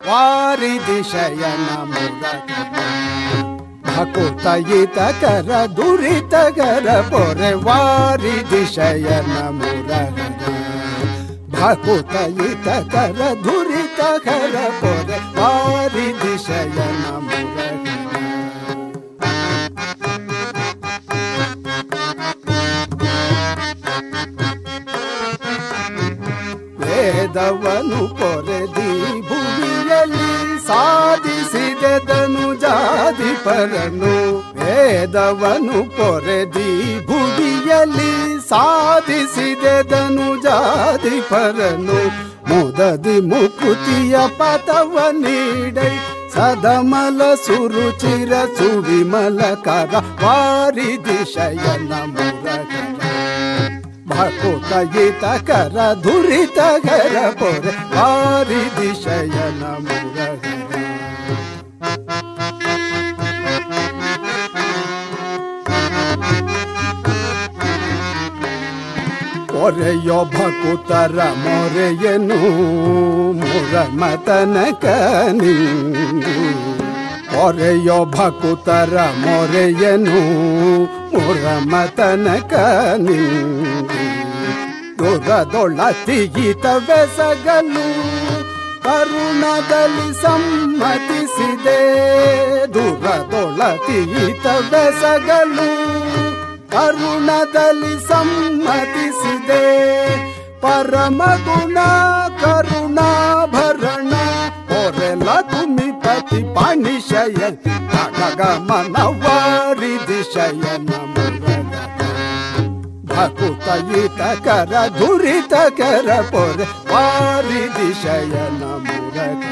ವಾರಿದಿ ಶಯನ ಮುರಗ ಭಕುತಯಿತ ಕರ ದುರಿತಗರ ಪೊರೆ ವಾರಿದಿ ಶಯನ ಮುರಗ ಭಕುತಯಿತ ಕರ ದುರಿತಗರ ಪೊರೆ ವಾರಿದಿ ಶಯನ ಮುರಗ ವೇದವನು ಪೊರೆದಿ ಭುವಿಯಲ್ಲಿ ಸಾಧಿಸಿದೆದನು ಜಾತಿ ಪರನು, ವೇದವನು ಪೊರೆದಿ ಭುವಿಯಲ್ಲಿ ಸಾಧಿಸಿದೆದನು ಜಾತಿ ಪರನು. ಮುದದಿ ಮುಕುತಿಯ ಪಥವ ನೀಡೈ, ಸದಮಲ ಸುರುಚಿರ ಸುವಿಮಲ ಕರ ವಾರಿದಿ ಶಯನ ಭಕುತ ಗೀತ ಕರ ಧುರಿತ ಗರ ಪೊರೆ ಪೊರೆಯೋ ಭಕುತರ ಮೊರೆಯನು, ಮುರ ಮತನಕ ಕನಿಂಗು ಭಕುತರ ಮೊರೆಯನು, ಮುರ ಮತನಕ ದುರದೊಳ ತಿಗಿತವೆಸಗಲು ಕರುಣದಲ್ಲಿ ಸಮ್ಮತಿಸಿದೆ. ದುರದೊಳ ತಿಗಿತವೆಸಗಲು ಕರುಣದಲ್ಲಿ ಸಮ್ಮತಿಸಿದೆ ಪರಮ ಗುಣ ಕರುಣಾಭರಣ ಹೊರೆಲ ತುಮಿ ಪತಿ ಪಾಣಿಶಯ ಮನವಾರಿದಿ ಶಯನ ಮುರಗ ಭಕುತಯಿತ ಕರ ಧುರಿತ ಕರ ಪೊರೆ ವಾರಿದಿ ಶಯನ ಮುರಗ